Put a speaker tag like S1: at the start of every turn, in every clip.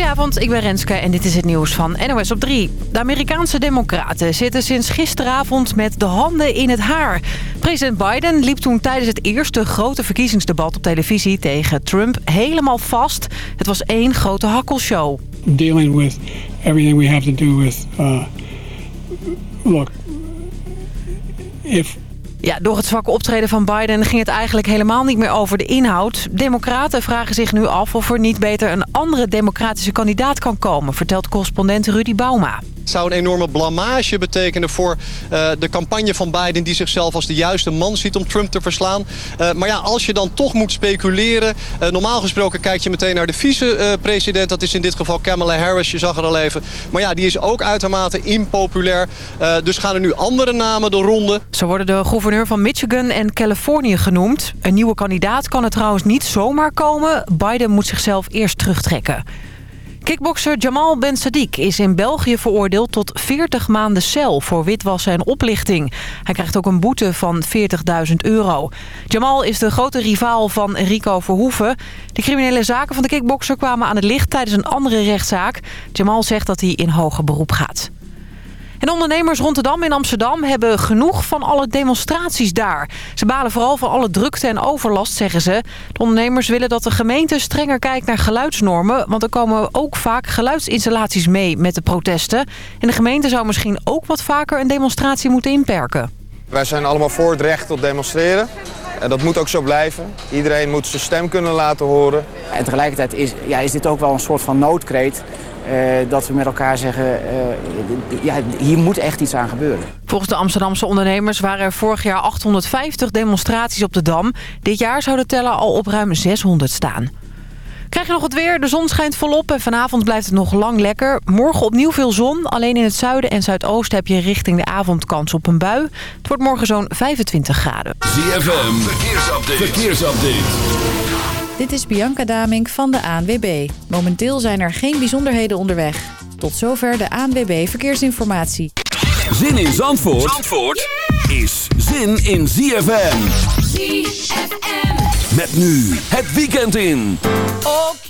S1: Goedenavond, ik ben Renske en dit is het nieuws van NOS op 3. De Amerikaanse democraten zitten sinds gisteravond met de handen in het haar. President Biden liep toen tijdens het eerste grote verkiezingsdebat op televisie tegen Trump helemaal vast. Het was één grote hakkelshow.
S2: With everything we have to do with, uh, look, if
S1: Ja, door het zwakke optreden van Biden ging het eigenlijk helemaal niet meer over de inhoud. Democraten vragen zich nu af of er niet beter een andere democratische kandidaat kan komen, vertelt correspondent Rudy Bauma.
S3: Het zou een enorme blamage betekenen voor uh, de campagne van Biden... die zichzelf als de juiste man ziet om Trump te verslaan. Uh, maar ja, als je dan toch moet speculeren... Uh, normaal gesproken kijk je meteen naar de vice-president. Dat is in dit geval Kamala Harris, je zag er al even. Maar ja, die is ook uitermate impopulair. dus gaan er nu andere namen de ronde.
S1: Zo worden de gouverneur van Michigan en Californië genoemd. Een nieuwe kandidaat kan er trouwens niet zomaar komen. Biden moet zichzelf eerst terugtrekken. Kickbokser Jamal Ben Sadiq is in België veroordeeld tot 40 maanden cel voor witwassen en oplichting. Hij krijgt ook een boete van 40.000 euro. Jamal is de grote rivaal van Rico Verhoeven. De criminele zaken van de kickbokser kwamen aan het licht tijdens een andere rechtszaak. Jamal zegt dat hij in hoger beroep gaat. En ondernemers rond de Dam in Amsterdam hebben genoeg van alle demonstraties daar. Ze balen vooral van alle drukte en overlast, zeggen ze. De ondernemers willen dat de gemeente strenger kijkt naar geluidsnormen... want er komen ook vaak geluidsinstallaties mee met de protesten. En de gemeente zou misschien ook wat vaker een demonstratie moeten inperken.
S4: Wij zijn allemaal voor het recht tot demonstreren. En dat moet ook zo blijven. Iedereen moet zijn stem kunnen laten horen.
S5: En tegelijkertijd is, ja, is dit ook wel een soort van noodkreet... Uh, dat we met elkaar zeggen, uh, ja, hier moet echt iets aan gebeuren.
S1: Volgens de Amsterdamse ondernemers waren er vorig jaar 850 demonstraties op de Dam. Dit jaar zou de teller al op ruim 600 staan. Krijg je nog het weer? De zon schijnt volop en vanavond blijft het nog lang lekker. Morgen opnieuw veel zon. Alleen in het zuiden en zuidoosten heb je richting de avond kans op een bui. Het wordt morgen zo'n 25 graden.
S6: ZFM, verkeersupdate. verkeersupdate.
S7: Dit is Bianca Damink van de ANWB. Momenteel zijn er geen bijzonderheden onderweg. Tot zover de ANWB Verkeersinformatie.
S6: Zin in Zandvoort, Zandvoort is zin in ZFM.
S8: ZFM.
S6: Met nu het weekend in.
S8: Okay.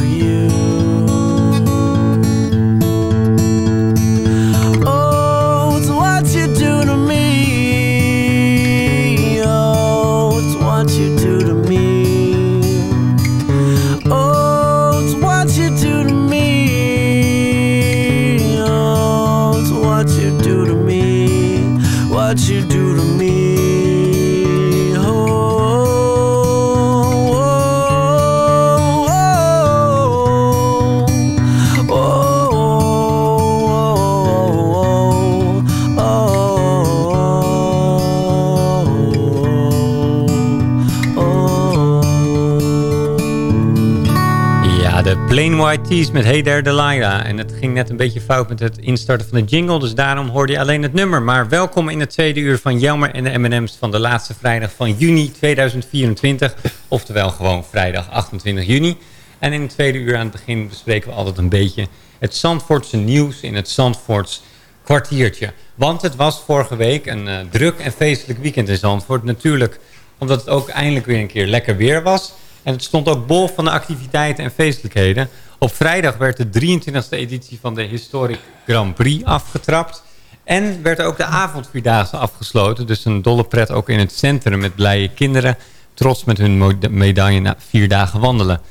S8: Met Hey There Delilah. En het ging net een beetje fout met het instarten van de jingle. Dus daarom hoorde je alleen het nummer. Maar welkom in het tweede uur van Jelmer en de M&M's van de laatste vrijdag van juni 2024. Oftewel gewoon vrijdag 28 juni. En in het tweede uur aan het begin bespreken we altijd een beetje het Zandvoortse nieuws in het Zandvoorts kwartiertje. Want het was vorige week een eh, druk en feestelijk weekend in Zandvoort. Natuurlijk omdat het ook eindelijk weer een keer lekker weer was. En het stond ook bol van de activiteiten en feestelijkheden. Op vrijdag werd de 23e editie van de Historic Grand Prix afgetrapt. En werd ook de avondvierdaagse afgesloten. Dus een dolle pret ook in het centrum met blije kinderen. Trots met hun medaille na vier dagen wandelen.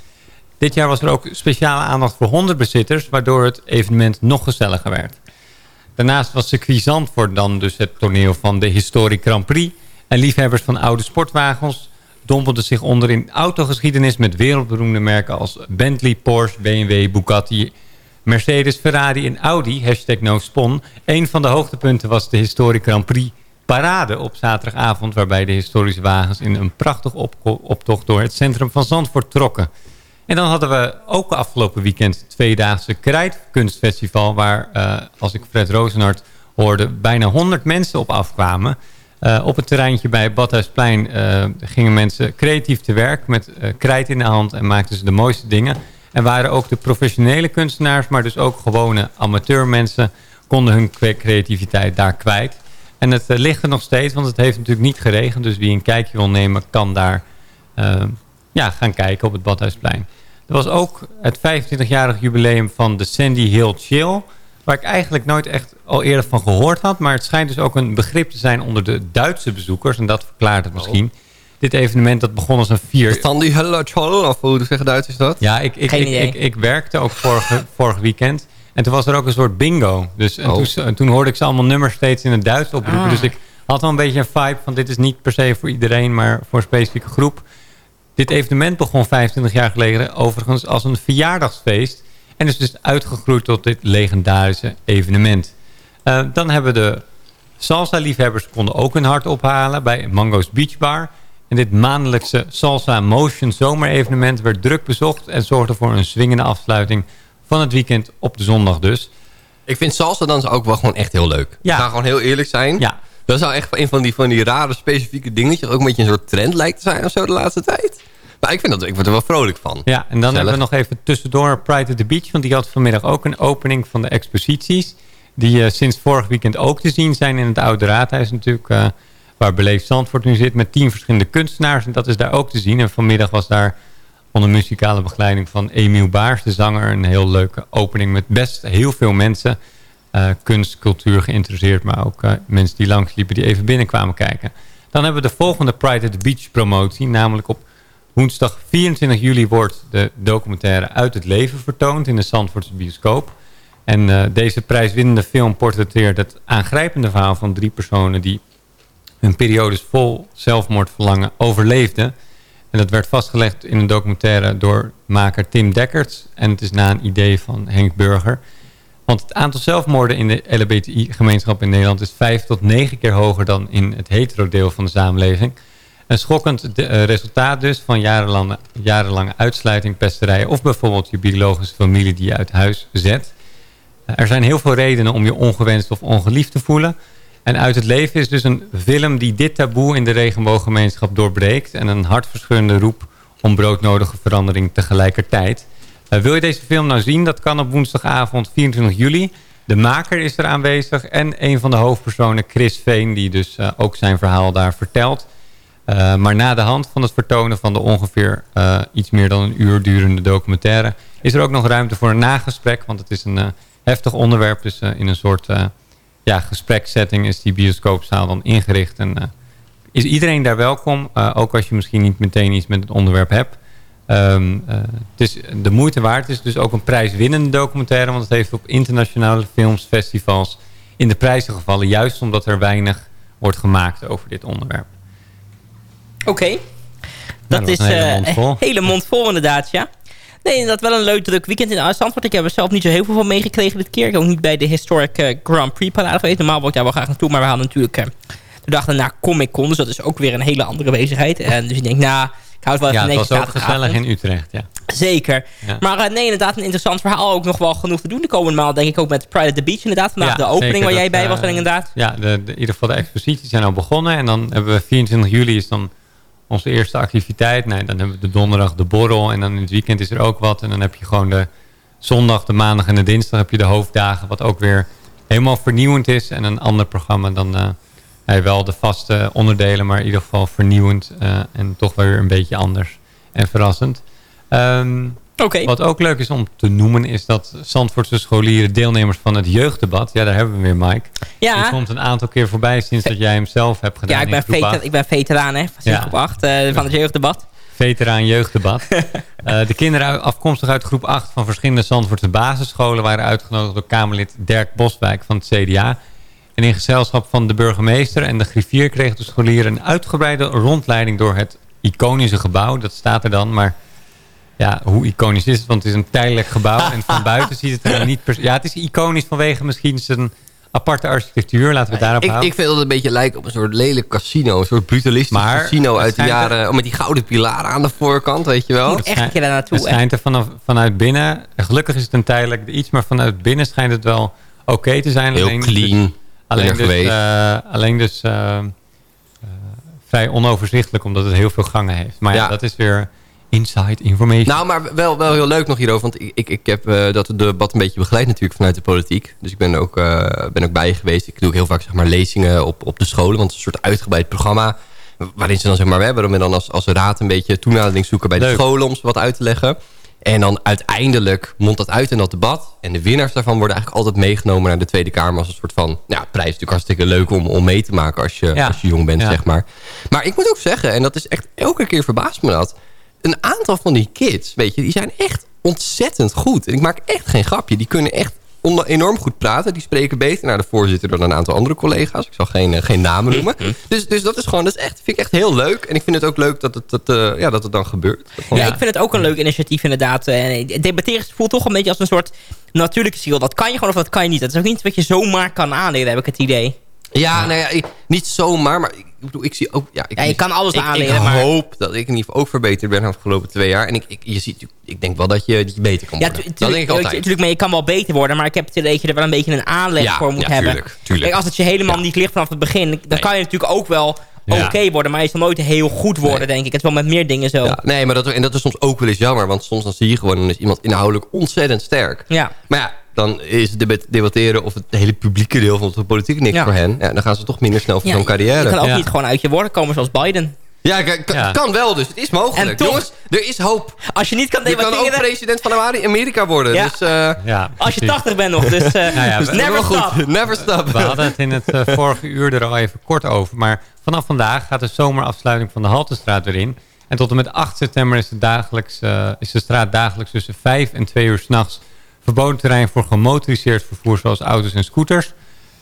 S8: Dit jaar was er ook speciale aandacht voor hondenbezitters. Waardoor het evenement nog gezelliger werd. Daarnaast was circuit Zandvoort dan dus het toneel van de Historic Grand Prix. En liefhebbers van oude sportwagens dompelden zich onder in autogeschiedenis met wereldberoemde merken als Bentley, Porsche, BMW, Bugatti, Mercedes, Ferrari en Audi. Hashtag no spon. Een van de hoogtepunten was de Historic Grand Prix parade op zaterdagavond... waarbij de historische wagens in een prachtig optocht door het centrum van Zandvoort trokken. En dan hadden we ook afgelopen weekend het tweedaagse Krijtkunstfestival... waar, eh, als ik Fred Rozenhart hoorde, bijna 100 mensen op afkwamen... Eh, op het terreintje bij Badhuisplein eh, gingen mensen creatief te werk met eh, krijt in de hand en maakten ze de mooiste dingen. En waren ook de professionele kunstenaars, maar dus ook gewone amateurmensen konden hun creativiteit daar kwijt. En het ligt er nog steeds, want het heeft natuurlijk niet geregend. Dus wie een kijkje wil nemen, kan daar ja, gaan kijken op het Badhuisplein. Er was ook het 25-jarig jubileum van de Sandy Hill Chill. Waar ik eigenlijk nooit echt al eerder van gehoord had. Maar het schijnt dus ook een begrip te zijn onder de Duitse bezoekers. En dat verklaart het misschien. Dit evenement dat begon als een vier...
S9: Sandy Hill of hoe zeggen Duitsers dat?
S8: Ja, ik, ik,
S9: Geen
S8: ik,
S9: idee.
S8: ik, ik werkte ook vorige, vorig weekend. En toen was er ook een soort bingo. Dus en
S9: Oh.
S8: toen, en toen hoorde ik ze allemaal nummers steeds in het Duits oproepen.
S9: Ah.
S8: Dus ik had wel een beetje een vibe van dit is niet per se voor iedereen, maar voor een specifieke groep. Dit evenement begon 25 jaar geleden overigens als een verjaardagsfeest. En is dus uitgegroeid tot dit legendarische evenement. Eh, dan hebben de salsa-liefhebbers konden ook hun hart ophalen bij Mango's Beach Bar. En dit maandelijkse Salsa Motion zomerevenement werd druk bezocht... en zorgde voor een swingende afsluiting van het weekend op de zondag dus.
S9: Ik vind salsa dansen ook wel gewoon echt heel leuk.
S8: Ja.
S9: Ik ga gewoon heel eerlijk zijn.
S8: Ja.
S9: Dat zou echt een van die, van die rare specifieke dingetjes... ook een beetje een soort trend lijkt te zijn of zo de laatste tijd. Maar ik, vind dat, ik word er wel vrolijk van.
S8: Ja, en dan hebben we nog even tussendoor Pride at the Beach... want die had vanmiddag ook een opening van de exposities... die eh, sinds vorig weekend ook te zien zijn in het Oude Raadhuis natuurlijk... eh, waar Beleefd Zandvoort nu zit met tien verschillende kunstenaars... en dat is daar ook te zien. En vanmiddag was daar onder muzikale begeleiding van Emiel Baars, de zanger... een heel leuke opening met best heel veel mensen... eh, kunst, cultuur geïnteresseerd... maar ook mensen die langsliepen die even binnenkwamen kijken. Dan hebben we de volgende Pride at the Beach promotie... namelijk op Woensdag 24 juli wordt de documentaire Uit het Leven vertoond in de Zandvoortse bioscoop. En eh, deze prijswinnende film portretteert het aangrijpende verhaal van drie personen die hun periodes vol zelfmoordverlangen overleefden. En dat werd vastgelegd in een documentaire door maker Tim Dekkerts. En het is na een idee van Henk Burger. Want het aantal zelfmoorden in de LHBTI-gemeenschap in Nederland is vijf tot negen keer hoger dan in het hetero deel van de samenleving. Een schokkend eh, resultaat dus van jarenlange, jarenlange uitsluiting, pesterijen of bijvoorbeeld je biologische familie die je uit huis zet. Eh, Er zijn heel veel redenen om je ongewenst of ongeliefd te voelen. En Uit het Leven is dus een film die dit taboe in de regenbooggemeenschap doorbreekt. En een hartverscheurende roep om broodnodige verandering tegelijkertijd. Uh, wil je deze film nou zien? Dat kan op woensdagavond 24 juli. De maker is er aanwezig en een van de hoofdpersonen, Chris Veen... die dus uh, ook zijn verhaal daar vertelt. Uh, maar na de hand van het vertonen van de ongeveer iets meer dan een uur durende documentaire... is er ook nog ruimte voor een nagesprek, want het is een heftig onderwerp. Dus in een soort ja, gesprekssetting is die bioscoopzaal dan ingericht. En is iedereen daar welkom, ook als je misschien niet meteen iets met het onderwerp hebt... Uh, het is de moeite waard. Het is dus ook een prijswinnende documentaire. Want het heeft op internationale filmsfestivals in de prijzen gevallen. Juist omdat er weinig wordt gemaakt over dit onderwerp.
S10: Oké. Okay. Dat, dat, is een hele, uh, mond vol. hele mond vol inderdaad, ja. Nee, dat wel een leuk druk weekend in Zandvoort. Ik heb er zelf niet zo heel veel van meegekregen dit keer. Ik ook niet bij de Historic uh, Grand Prix parade geweest. Normaal wil ik daar wel graag naartoe. Maar we hadden natuurlijk de dag daarna Comic Con. Dus dat is ook weer een hele andere bezigheid. En dus ik denk, nou... Ik hou het wel even
S8: ja, het was ook gezellig in Utrecht, ja.
S10: Zeker. Ja. Maar uh, nee, inderdaad een interessant verhaal. Ook nog wel genoeg te doen de komende maal. Denk ik ook met Pride at the Beach inderdaad. Vandaag ja, de opening zeker, waar jij bij was inderdaad.
S8: Ja, de, de, in ieder geval de exposities zijn al begonnen. En dan hebben we 24 juli is dan onze eerste activiteit. Nee, dan hebben we de donderdag de borrel. En dan in het weekend is er ook wat. En dan heb je gewoon de zondag, de maandag en de dinsdag heb je de hoofddagen. Wat ook weer helemaal vernieuwend is. En een ander programma dan... Uh, hij wel de vaste onderdelen, maar in ieder geval vernieuwend uh, en toch weer een beetje anders en verrassend. Um,
S10: okay.
S8: Wat ook leuk is om te noemen is dat Zandvoortse scholieren deelnemers van het jeugddebat, ja daar hebben we weer Mike.
S10: Ja.
S8: Die komt een aantal keer voorbij sinds dat jij hem zelf hebt gedaan
S10: Ja, ik ben, veter, ik ben veteraan hè, van ja. groep 8 uh, van het jeugddebat.
S8: Veteraan jeugddebat. uh, de kinderen afkomstig uit groep 8 van verschillende Zandvoortse basisscholen waren uitgenodigd door Kamerlid Dirk Boswijk van het CDA en in gezelschap van de burgemeester en de griffier kregen de scholieren een uitgebreide rondleiding door het iconische gebouw. Dat staat er dan, maar ja, hoe iconisch is het? Want het is een tijdelijk gebouw en van buiten ziet het er niet... Ja, het is iconisch vanwege misschien zijn aparte architectuur. Laten we daarop
S9: ik,
S8: houden.
S9: Ik vind dat het een beetje lijkt op een soort lelijk casino. Een soort brutalistisch maar, casino uit de jaren... Er, met die gouden pilaren aan de voorkant, weet je wel.
S10: Moet echt een keer daar naartoe.
S8: Het schijnt er vanaf, vanuit binnen... Gelukkig is het een tijdelijk iets, maar vanuit binnen schijnt het wel oké okay te zijn.
S9: Heel
S8: Alleen,
S9: clean.
S8: Dus, alleen, dus, uh, alleen dus uh, uh, vrij onoverzichtelijk, omdat het heel veel gangen heeft. Maar ja, ja dat is weer inside information.
S9: Nou, maar wel, wel heel leuk nog hierover. Want ik, ik, ik heb uh, dat debat een beetje begeleid natuurlijk vanuit de politiek. Dus ik ben ook, uh, ben ook bij geweest. Ik doe ook heel vaak zeg maar, lezingen op, op de scholen. Want het is een soort uitgebreid programma. Waarin ze dan zeg maar, we hebben dan als, als raad een beetje toenadering zoeken bij leuk. de scholen. Om ze wat uit te leggen. En dan uiteindelijk mondt dat uit in dat debat. En de winnaars daarvan worden eigenlijk altijd meegenomen naar de Tweede Kamer. Als een soort van, ja, prijs is natuurlijk hartstikke leuk om, om mee te maken als je, ja. als je jong bent, ja. zeg maar. Maar ik moet ook zeggen, en dat is echt elke keer verbaast me dat. Een aantal van die kids, weet je, die zijn echt ontzettend goed. En ik maak echt geen grapje. Die kunnen echt enorm goed praten. Die spreken beter naar de voorzitter dan een aantal andere collega's. Ik zal geen, uh, geen namen noemen. dus, dus dat is gewoon, dat is echt, vind ik echt heel leuk. En ik vind het ook leuk dat het, dat, uh, ja, dat het dan gebeurt.
S10: Ja, ik vind het ook een leuk initiatief inderdaad. En debatteren voelt toch een beetje als een soort natuurlijke ziel. Dat kan je gewoon of dat kan je niet. Dat is ook niet wat je zomaar kan aanleren, heb ik het idee.
S9: Ja, nou ja, niet zomaar, maar bedoel, ik zie ook... Ja, ik,
S10: ja je kan alles
S9: ik,
S10: aanleren,
S9: ik
S10: maar...
S9: hoop dat ik in ieder geval ook verbeterd ben de afgelopen twee jaar. En ik, ik, je ziet, ik denk wel dat je, dat je beter kan worden.
S10: Ja, dat denk ik altijd. Natuurlijk, maar je kan wel beter worden. Maar ik heb het idee dat je er wel een beetje een aanleg
S9: ja,
S10: voor moet
S9: ja,
S10: hebben.
S9: Tuurlijk, tuurlijk.
S10: Kijk, als het je helemaal niet ligt vanaf het begin... dan
S9: Nee.
S10: kan je natuurlijk ook wel
S9: Ja.
S10: oké worden. Maar je zal nooit heel goed worden,
S9: Nee.
S10: denk ik. Het is wel met meer dingen zo.
S9: Ja, nee, maar dat, en dat is soms ook wel eens jammer. Want soms dan zie je gewoon, dan is iemand inhoudelijk ontzettend sterk.
S10: Ja.
S9: Maar ja, dan is het debat- debatteren of het hele publieke deel van de politiek niks
S10: Ja.
S9: voor hen. Ja, dan gaan ze toch minder snel voor
S10: Ja,
S9: zo'n carrière.
S10: Je kan ook
S8: Ja.
S10: niet gewoon uit je woorden komen zoals Biden.
S9: Ja, kan, kan,
S8: Ja.
S9: kan wel dus. Het is mogelijk.
S10: En toch-
S9: Jongens, er is hoop.
S10: Als je niet kan
S9: Je kan ook
S10: debatteren...
S9: president van Ameri- Amerika worden.
S10: Ja.
S9: Dus eh,
S8: Ja,
S10: Als je
S8: precies.
S10: 80 bent nog, dus, eh
S8: Nou ja,
S10: dus never stop.
S9: Never stop.
S8: We hadden het in het eh, vorige uur er al even kort over. Maar vanaf vandaag gaat de zomerafsluiting van de Haltestraat weer in. En tot en met 8 september is de, dagelijks, eh, is de straat dagelijks tussen 5 en 2 uur s'nachts verboden terrein voor gemotoriseerd vervoer zoals auto's en scooters.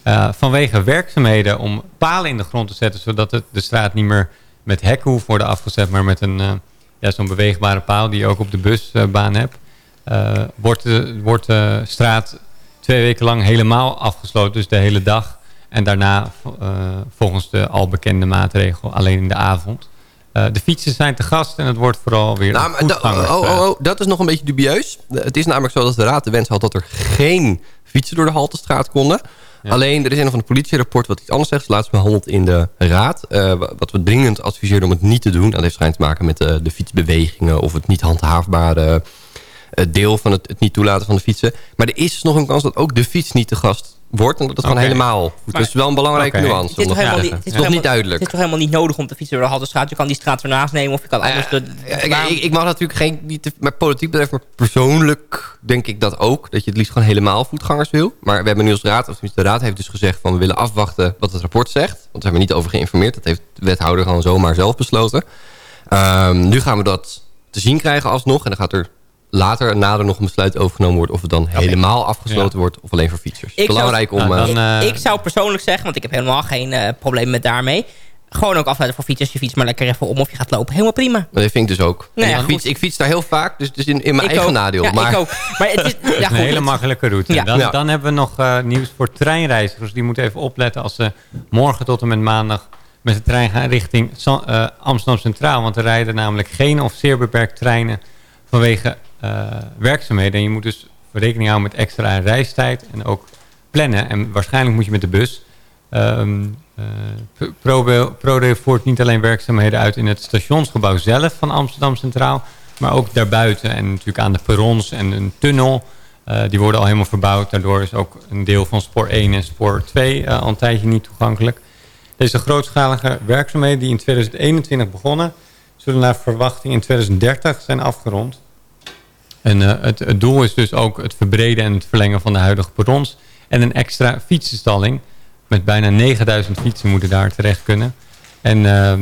S8: Eh, vanwege werkzaamheden om palen in de grond te zetten, zodat het, de straat niet meer met hekken hoeft worden afgezet, maar met een, eh, ja, zo'n beweegbare paal die je ook op de busbaan hebt. eh, wordt, de, wordt de straat twee weken lang helemaal afgesloten, dus de hele dag. En daarna volgens de al bekende maatregel alleen in de avond. Eh, de fietsen zijn te gast en het wordt vooral weer
S9: Nou, oh, oh, oh, dat is nog een beetje dubieus. Het is namelijk zo dat de raad de wens had dat er geen fietsen door de Haltestraat konden. Alleen, er is een van de politierapport wat iets anders zegt. Laatst behandeld in de raad. wat we dringend adviseerden om het niet te doen. Dat heeft schijnt te maken met de fietsbewegingen... of het niet handhaafbare deel van het, het niet toelaten van de fietsen. Maar er is nog een kans dat ook de fiets niet te gast wordt. En dat het gewoon helemaal goed. Dat is wel een belangrijke okay. nuance.
S11: Het is, nog, niet, het is nog niet duidelijk. Het is toch helemaal niet nodig om te fietsen door de Haltestraat. Je kan die straat ernaast nemen of je kan anders... de,
S9: ik, ik, mag natuurlijk geen... Niet maar politiek bedrijf, maar persoonlijk denk ik dat ook. Dat je het liefst gewoon helemaal voetgangers wil. Maar we hebben nu als raad, of de raad heeft dus gezegd... van we willen afwachten wat het rapport zegt. Want daar hebben we niet over geïnformeerd. Dat heeft de wethouder gewoon zomaar zelf besloten. Um, nu gaan we dat te zien krijgen alsnog. En dan gaat er later nader nog een besluit overgenomen wordt... of het dan helemaal afgesloten wordt of alleen voor fietsers. Ik Belangrijk
S11: zou,
S9: om...
S11: Nou, dan, uh, ik, zou persoonlijk zeggen, want ik heb helemaal geen uh, probleem met daarmee... gewoon ook afleiden voor fietsers. Je fiets maar lekker even om of je gaat lopen. Helemaal prima.
S9: Dat vind ik dus ook. Nou ja, ik, fiets, ik, fiets, daar heel vaak, dus, dus in, in mijn eigen nadeel.
S11: Ja,
S9: maar...
S11: ik ook. Maar het is
S8: ja, goed, een hele makkelijke route. Dan, dan, hebben we nog uh, nieuws voor treinreizigers. Die moeten even opletten als ze morgen tot en met maandag met de trein gaan richting Amsterdam Centraal. Want er rijden namelijk geen of zeer beperkt treinen vanwege werkzaamheden. En je moet dus rekening houden met extra reistijd en ook plannen. En waarschijnlijk moet je met de bus. Um, uh, ProRail voert niet alleen werkzaamheden uit in het stationsgebouw zelf van Amsterdam Centraal. Maar ook daarbuiten en natuurlijk aan de perrons en een tunnel. Uh, die worden al helemaal verbouwd. Daardoor is ook een deel van spoor 1 en spoor 2 uh, al een tijdje niet toegankelijk. Deze grootschalige werkzaamheden die in 2021 begonnen... zullen naar verwachting in 2030 zijn afgerond. En uh, het, het, doel is dus ook het verbreden en het verlengen van de huidige perrons. En een extra fietsenstalling. Met bijna 9000 fietsen moeten daar terecht kunnen. En uh,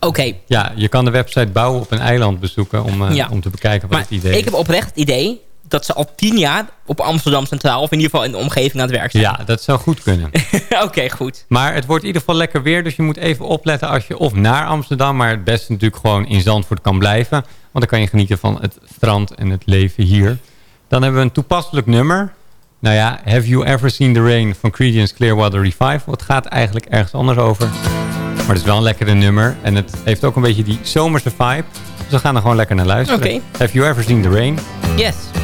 S11: Oké.
S8: Ja, je kan de website Bouwen op een eiland bezoeken om, uh, ja. om te bekijken wat
S11: maar
S8: het idee is.
S11: Ik heb oprecht het idee dat ze al tien jaar op Amsterdam Centraal... of in ieder geval in de omgeving aan het werk zijn.
S8: Ja, dat zou goed kunnen.
S11: Oké, goed.
S8: Maar het wordt in ieder geval lekker weer. Dus je moet even opletten als je of naar Amsterdam... maar het beste natuurlijk gewoon in Zandvoort kan blijven. Want dan kan je genieten van het strand en het leven hier. Dan hebben we een toepasselijk nummer. Nou ja, Have You Ever Seen the Rain van Creedence Clearwater Revival. Het gaat eigenlijk ergens anders over. Maar het is wel een lekkere nummer. En het heeft ook een beetje die zomerse vibe. Dus we gaan er gewoon lekker naar luisteren.
S11: Okay.
S8: Have You Ever Seen the Rain?
S11: Yes.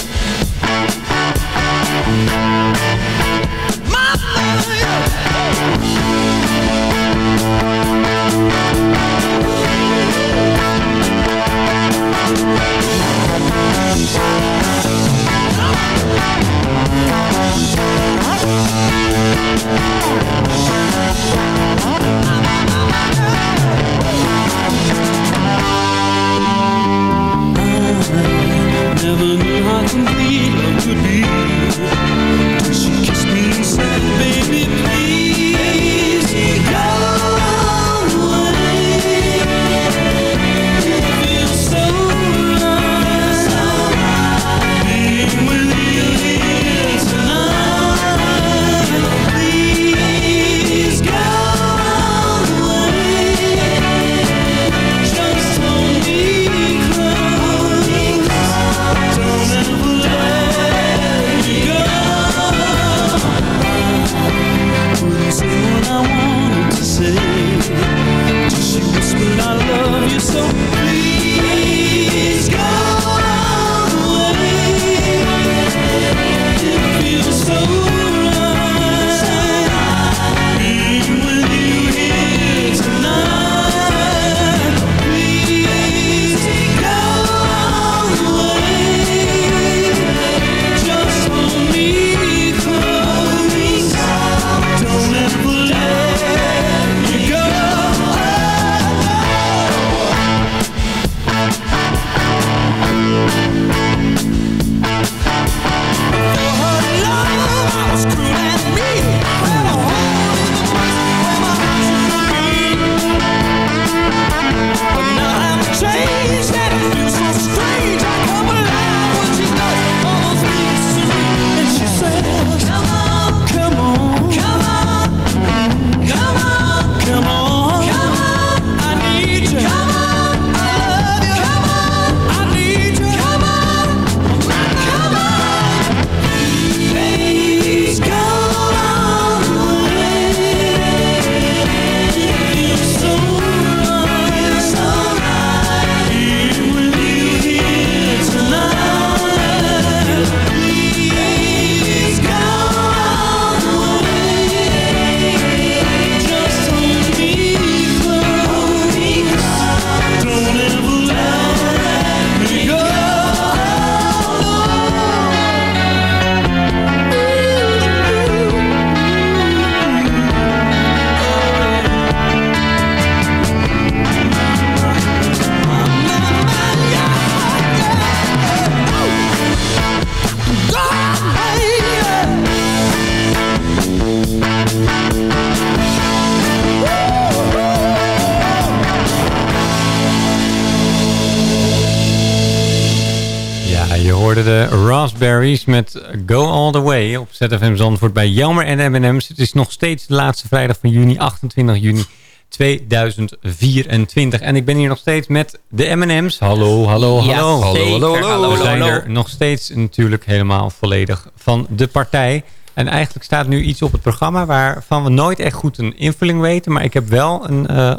S8: Met Go All The Way op ZFM Zandvoort bij Jammer en M&M's. Het is nog steeds de laatste vrijdag van juni, 28 juni 2024. En ik ben hier nog steeds met de M&M's. Hallo, hallo,
S10: Ja,
S8: hallo.
S10: zeker. Hallo, hallo, hallo.
S8: We zijn er nog steeds natuurlijk helemaal volledig van de partij. En eigenlijk staat nu iets op het programma waarvan we nooit echt goed een invulling weten. Maar ik heb wel een eh,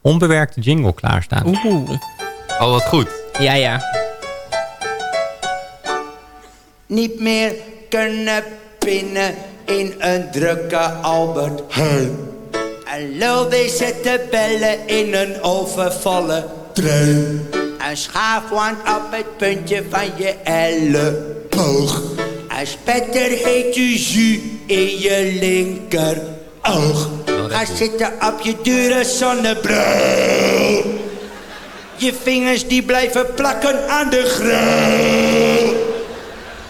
S8: onbewerkte jingle klaarstaan.
S10: Oeh.
S9: Oh, wat goed.
S10: Ja, ja.
S12: Niet meer kunnen pinnen in een drukke Albert Heijn. En lul die zit te bellen in een overvolle trein. Een schaafwand op het puntje van je elleboog. Een spetter heet je jus in je linker oog. Ga zitten op je dure zonnebril. Je vingers die blijven plakken aan de grill.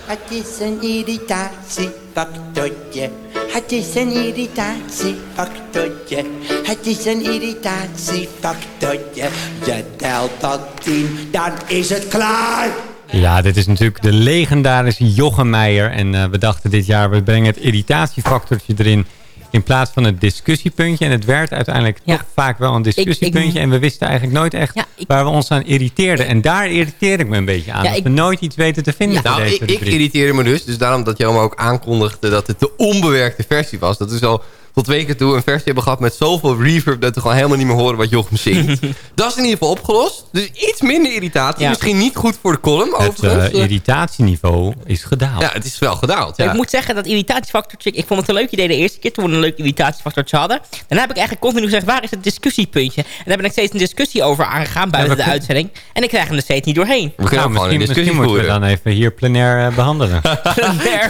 S12: Het is een irritatiefactortje. Het is een irritatiefactortje. Het is een irritatiefactortje. Je telt tot tien, dan is het klaar.
S8: Ja, dit is natuurlijk de legendarische Jochem Meijer. En eh, we dachten dit jaar, we brengen het irritatiefactortje erin... in plaats van het discussiepuntje. En het werd uiteindelijk toch vaak wel een discussiepuntje. en we wisten eigenlijk nooit echt waar we ons aan irriteerden. En daar irriteer ik me een beetje aan.
S9: Ja,
S8: dat
S9: ik-
S8: we nooit iets weten te vinden
S9: Nou,
S8: deze
S9: ik, irriteerde me dus. Dus daarom dat Jelma ook aankondigde dat het de onbewerkte versie was. Dat is al... tot twee keer toe een versie hebben gehad met zoveel reverb... dat we gewoon helemaal niet meer horen wat Jochem zingt. dat is in ieder geval opgelost. Dus iets minder irritatie.
S10: Ja.
S9: Misschien niet goed voor de column,
S8: Het
S9: overigens.
S8: eh, irritatieniveau is gedaald.
S9: ja, het is wel gedaald. Ja.
S10: Ik moet zeggen dat irritatiefactortje... Ik vond het een leuk idee de eerste keer toen we een leuk irritatiefactortje hadden. Daarna heb ik eigenlijk continu gezegd, waar is het discussiepuntje? En daar ben ik steeds een discussie over aangegaan buiten
S8: Ja,
S10: de uitzending. En ik krijg hem er steeds niet doorheen.
S9: We kunnen
S8: Nou,
S9: gewoon een
S8: misschien,
S9: discussie
S8: misschien moeten we
S9: voeren.
S8: dan even hier plenair eh, behandelen.
S10: Plenair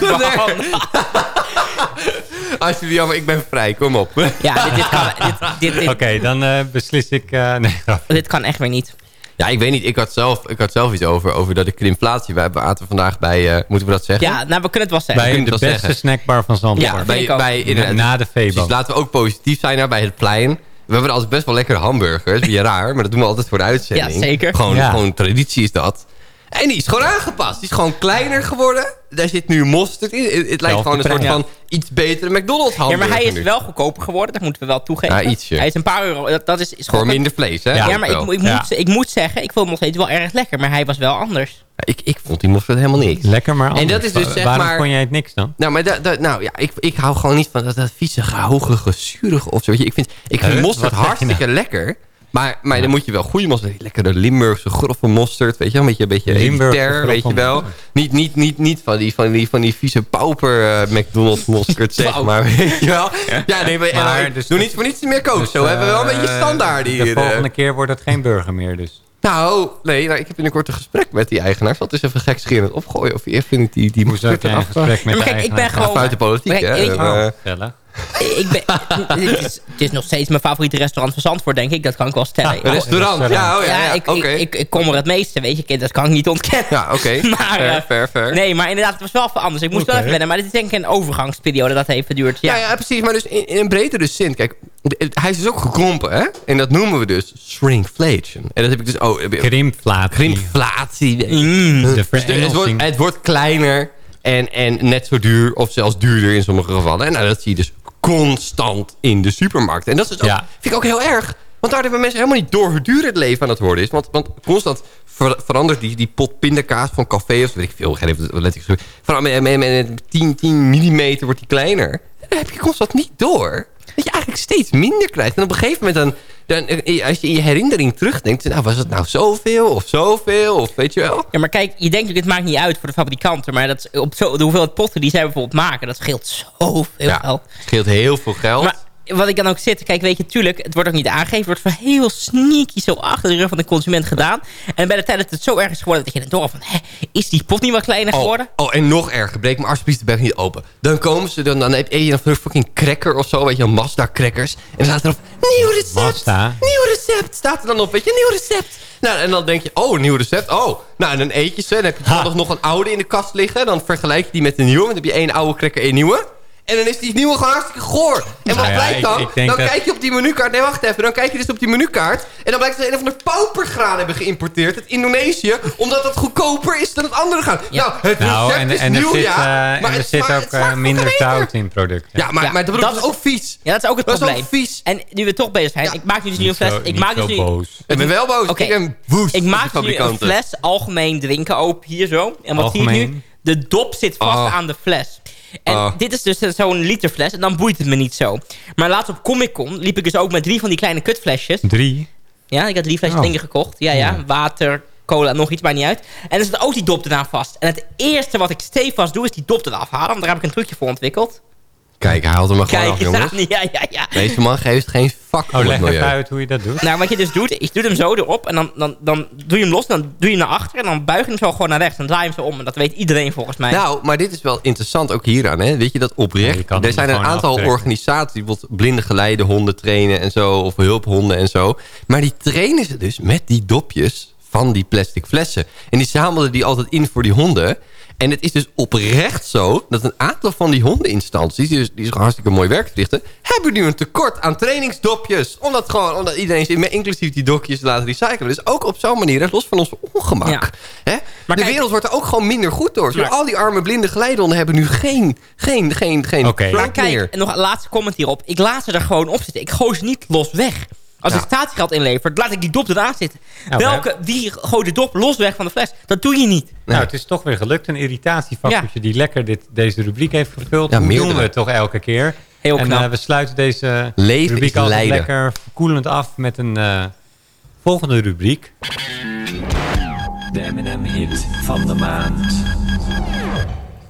S10: behandeld.
S9: Alsjeblieft, jammer, ik ben vrij. Kom op.
S10: Ja, dit, dit, kan, dit, dit, dit,
S8: Oké, dan eh, beslis ik... eh, nee,
S10: dit kan echt weer niet.
S9: Ja, ik weet niet. Ik had zelf, ik had zelf iets over, over dat de inflatie... We hebben aten vandaag bij... eh, moeten we dat zeggen?
S10: Ja, nou, we kunnen het wel zeggen.
S8: Bij
S9: kunt
S8: de beste
S9: zeggen.
S8: snackbar van Zandvoort.
S10: Ja,
S9: bij,
S10: ik
S9: inderdaad.
S8: Na de Febo.
S9: Dus laten we ook positief zijn daar bij het plein. We hebben altijd best wel lekkere hamburgers. Beetje raar, maar dat doen we altijd voor de uitzending.
S10: Ja, zeker.
S9: Gewoon,
S8: Ja.
S9: gewoon traditie is dat. En die is gewoon aangepast. Die is gewoon kleiner geworden. Daar zit nu mosterd in. Het, het lijkt gewoon een soort van iets betere McDonald's
S10: Ja, maar hij is
S9: nu.
S10: wel goedkoper geworden. Dat moeten we wel toegeven.
S9: Ja, ietsje.
S10: Hij is een paar euro. Dat, dat is, is
S9: Voor
S10: schokkend.
S9: minder vlees, hè?
S10: Ja, maar ik, ik,
S8: Ja.
S10: moet, ik moet zeggen, ik vond hem nog steeds wel erg lekker. Maar hij was wel anders.
S9: ik, ik vond die mosterd helemaal niks.
S8: Lekker, maar anders.
S9: En dat is dus, zeg
S8: Waarom
S9: maar-
S8: vond jij het niks dan?
S9: Nou, maar dat, dat, nou ja, ik, ik hou gewoon niet van dat, dat vieze, gehogige, zurige of zo. Weet je, ik vind, ik vind mosterd hartstikke lekker. Maar, maar dan moet je wel goede mosterd. Lekkere Limburgse grove mosterd. Weet je wel, een beetje, een beetje
S8: Limburgse
S9: elitair, weet je wel. Niet, niet, niet, niet van, die, van, die, van die vieze pauper eh, McDonald's mosterd, zeg maar. Weet je wel. Ja, nee, maar,
S8: Maar
S9: en,
S8: dus-
S9: doe niet voor niets meer koken.
S8: Dus,
S9: zo hebben we wel een
S8: eh,
S9: beetje standaarden
S8: De
S9: hier. eh.
S8: volgende keer wordt het geen burger meer, dus.
S9: Nou, nee, nou, ik heb binnenkort een gesprek met die eigenaar. Het eens even gekscherend opgooien. Of je vindt die, die
S8: Hoezo
S9: mosterd
S8: een
S9: eraf.
S8: gesprek met
S10: maar
S8: de
S10: kijk, ik ben gewoon-
S9: Uit de politiek, hè.
S10: Ik- ben, het, is, het is nog steeds mijn favoriete restaurant van Zandvoort, denk ik. Dat kan ik wel stellen.
S9: Een restaurant, ja, oh ja,
S10: Ja,
S9: ja,
S10: ik,
S9: oké.
S10: ik, ik, ik kom er het meeste, weet je. Dat kan ik niet ontkennen.
S9: Ja, oké.
S10: Maar,
S9: fair, fair.
S10: Nee, maar inderdaad, het was wel veel anders. Ik moest wel even wennen. Maar dit is denk ik een overgangsperiode dat heeft geduurd.
S9: Ja,
S10: Ja,
S9: ja, precies. Maar dus in, in een bredere zin. Kijk, hij is dus ook gekrompen, hè? En dat noemen we dus shrinkflation. En dat heb ik dus... Oh,
S8: Krimpflatie.
S9: Krimpflatie.
S8: Mm, de
S9: Dus het, wordt, het wordt kleiner en, en net zo duur of zelfs duurder in sommige gevallen. En nou, dat zie je dus constant in de supermarkt. En dat is ook,
S8: Ja.
S9: vind ik ook heel erg. Want daar hebben mensen helemaal niet door hoe duur het leven aan het worden is. Want, want constant ver- verandert die, die pot pindakaas van café of weet ik veel. Geen even let ik zo. Met, met, met 10, 10 millimeter wordt die kleiner. Dan heb je constant niet door. Dat je eigenlijk steeds minder krijgt. En op een gegeven moment dan... dan eh, als je in je herinnering terugdenkt... Nou, was het nou zoveel of zoveel? Of weet je wel?
S10: Ja, maar kijk, je denkt het maakt niet uit voor de fabrikanten. Maar dat, op zo, de hoeveelheid potten die zij bijvoorbeeld maken, dat scheelt zoveel
S9: Ja,
S10: geld.
S9: scheelt heel veel geld.
S10: Maar wat ik dan ook zit, kijk, weet je, tuurlijk, het wordt ook niet aangegeven. Het wordt voor heel sneaky zo achter de rug van de consument gedaan. En bij de tijd dat het zo erg is geworden, dat je denkt, door van, hè, is die pot niet wat kleiner
S9: Oh,
S10: geworden?
S9: oh, en nog erger. Breek me alsjeblieft de bek niet open. Dan komen ze, dan, dan eet je een fucking cracker of zo. Weet je, een Mazda crackers. En dan staat erop, nieuw recept.
S8: Mazda.
S9: Nieuw recept. Staat er dan op, weet je, nieuw recept. Nou, en dan denk je, oh, een nieuw recept. Oh, nou, en dan eet je ze. Dan heb je toevallig nog een oude in de kast liggen. Dan vergelijk je die met de nieuwe. Dan heb je één oude cracker, één nieuwe. En dan is die nieuwe gewoon hartstikke goor. En wat
S8: Nou ja,
S9: blijkt dan?
S8: ik
S9: dan
S8: dat-
S9: kijk je op die menukaart. Nee, wacht even. Dan kijk je dus op die menukaart. En dan blijkt dat ze een of ander paupergraan hebben geïmporteerd uit Indonesië. Omdat het goedkoper is dan het andere graan. Nou, het
S8: Nou,
S9: recept
S8: en,
S9: is
S8: en er
S9: nieuw,
S8: zit,
S9: ja.
S8: eh,
S9: maar
S8: en er
S9: het
S8: zit ook
S9: het
S8: eh, minder zout in producten.
S9: Ja, maar,
S10: Ja,
S9: maar dat,
S10: dat
S9: is ook vies.
S10: Ja, dat is ook het
S9: Dat is
S10: probleem.
S9: ook vies.
S10: En nu we toch bezig zijn, ik maak nu dus nu een
S8: Niet
S10: fles. ik
S8: niet
S10: maak dus nu,
S8: boos.
S9: Ik ben wel boos.
S10: Oké.
S9: Ik ben woest.
S10: ik maak nu een fles algemeen drinken open, hier zo. En wat zie je nu? De dop zit vast
S9: Oh.
S10: aan de fles. En
S9: Oh.
S10: dit is dus zo'n literfles en dan boeit het me niet zo. Maar laatst op Comic Con liep ik dus ook met drie van die kleine kutflesjes.
S8: Drie.
S10: Ja, ik had drie flesjes
S8: Oh.
S10: dingen gekocht. Ja, ja, water, cola, nog iets, maakt niet uit. En er zit ook die dop eraan vast. En het eerste wat ik stevast doe, is die dop eraf halen. Want daar heb ik een trucje voor ontwikkeld.
S9: Kijk, hij haalt hem er gewoon
S10: Kijk
S9: af, jongens.
S10: Ja, ja, ja.
S9: Deze man geeft geen fuck
S8: Oh, leg even uit hoe je dat doet.
S10: Nou, wat je dus doet, je doet hem zo erop. En dan, dan, dan doe je hem los. Dan doe je hem naar achter. En dan buig je hem zo gewoon naar rechts. Dan draai je hem zo om. En dat weet iedereen volgens mij.
S9: Nou, maar dit is wel interessant ook hieraan. Hè? Weet je dat
S8: Ja,
S9: oprecht?
S8: je
S9: er zijn een aantal
S8: aftrekken.
S9: organisaties... die bijvoorbeeld blinde geleide honden trainen en zo... of hulphonden en zo. Maar die trainen ze dus met die dopjes van die plastic flessen. En die zamelden die altijd in voor die honden. En het is dus oprecht zo... dat een aantal van die hondeninstanties... die, dus, die hartstikke mooi werk verrichten... hebben nu een tekort aan trainingsdopjes. Omdat, gewoon, omdat iedereen... ze- inclusief die dopjes laten recyclen. Dus ook op zo'n manier, los van ons ongemak...
S10: Ja.
S9: Hè?
S10: Maar
S9: de
S10: kijk-
S9: wereld wordt er ook gewoon minder goed door.
S10: Maar-
S9: al die arme blinde geleidehonden hebben nu geen, geen, geen, geen
S8: Oké.
S9: plek
S10: Maar kijk,
S9: meer.
S10: en nog een laatste comment hierop. Ik laat ze er gewoon op zitten. Ik gooi ze niet los weg. Als
S9: Ja.
S10: ik statiegeld inlever, laat ik die dop eraan zitten.
S8: Ja,
S10: Welke, wie gooit de dop los weg van de fles? Dat doe je niet.
S8: Nou, het is toch weer gelukt. Een irritatiefactortje die lekker dit, deze rubriek heeft gevuld.
S9: Ja,
S8: Hoe doen we het toch elke keer?
S10: Heel
S8: en
S10: knap.
S8: eh, we sluiten deze
S9: Leven
S8: rubriek altijd
S9: lijden.
S8: lekker verkoelend af met een eh, volgende rubriek.
S6: De M&M hit van de maand.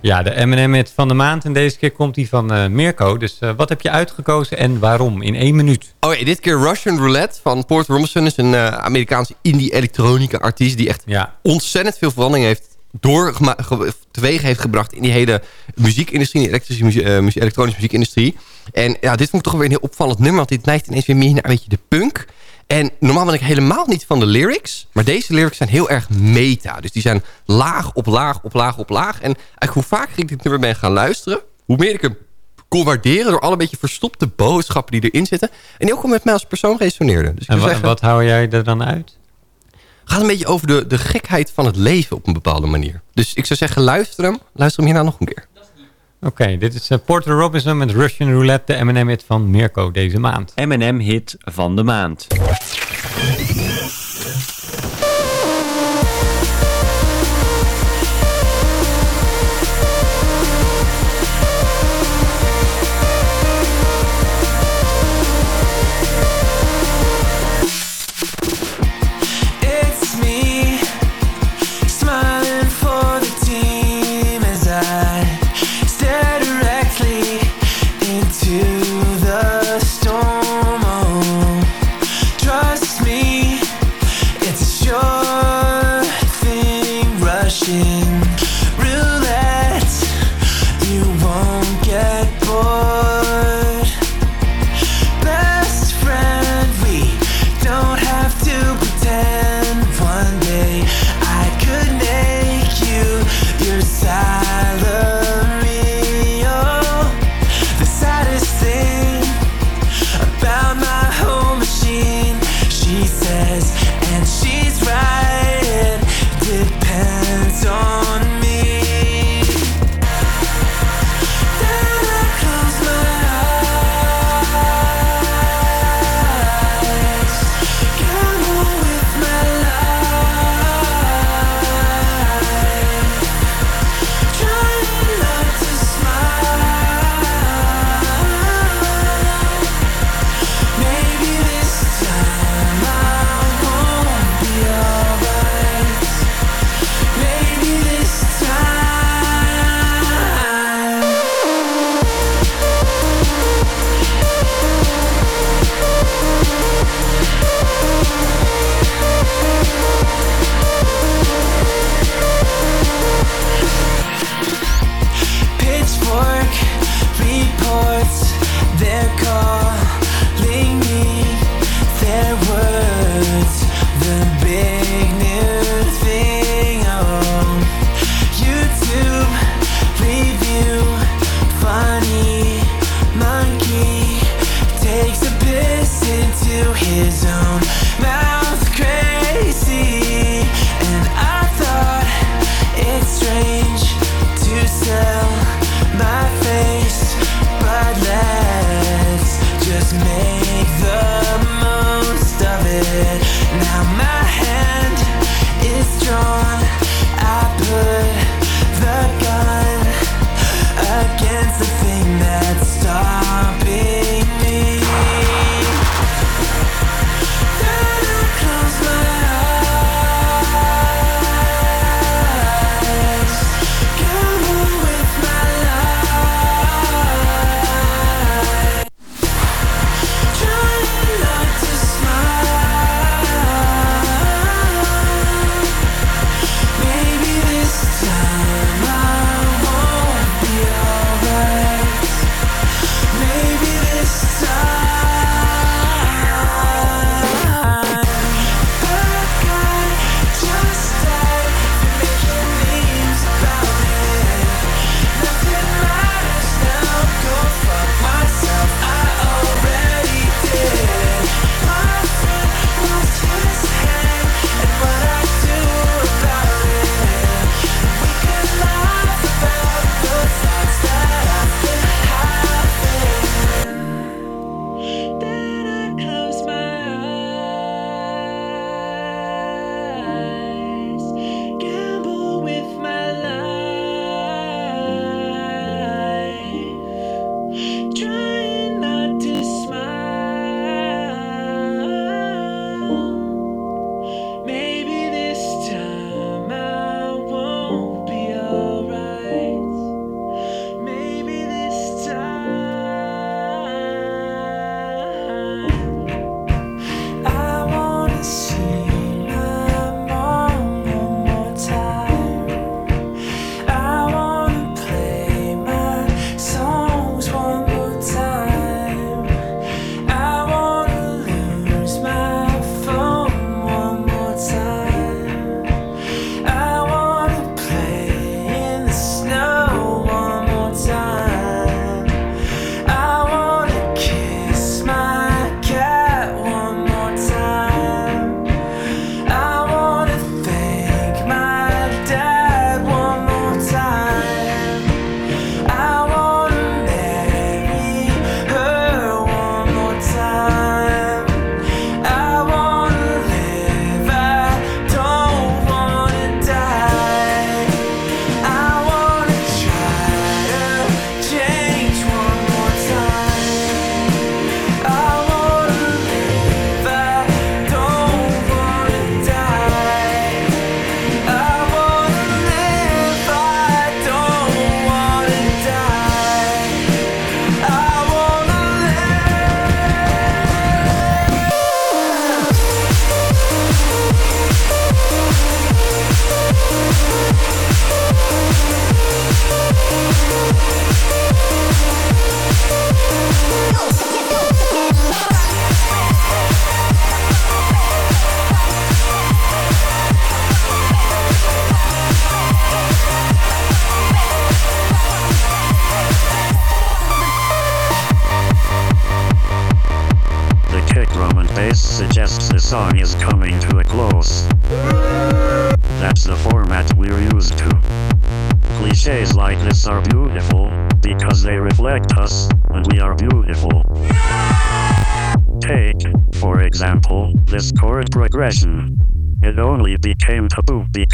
S8: Ja, de M&M van de maand. En deze keer komt die van eh, Mirko. Dus eh, wat heb je uitgekozen en waarom? In één minuut.
S9: Oh ja, dit keer Russian Roulette van Port Robinson. is een eh, Amerikaanse indie-elektronica artiest... die echt ontzettend veel verandering heeft ge- teweeg heeft gebracht... in die hele muziekindustrie, die elektrische muzie- elektronische muziekindustrie. En ja, dit vond ik toch weer een heel opvallend nummer... want dit neigt ineens weer meer naar een beetje de punk... En normaal ben ik helemaal niet van de lyrics. Maar deze lyrics zijn heel erg meta. Dus die zijn laag op laag op laag op laag. En eigenlijk hoe vaker ik dit nummer ben gaan luisteren... hoe meer ik hem kon waarderen... door alle beetje verstopte boodschappen die erin zitten. En die ook met mij als persoon resoneerden. Dus ik
S8: En
S9: zeggen,
S8: wat hou jij er dan uit?
S9: gaat een beetje over de, de gekheid van het leven op een bepaalde manier. Dus ik zou zeggen, luister hem. Luister hem hierna nog een keer.
S8: Oké, dit is eh, Porter Robinson met Russian Roulette, de M&M hit van Mirko deze maand.
S6: M&M hit van de maand.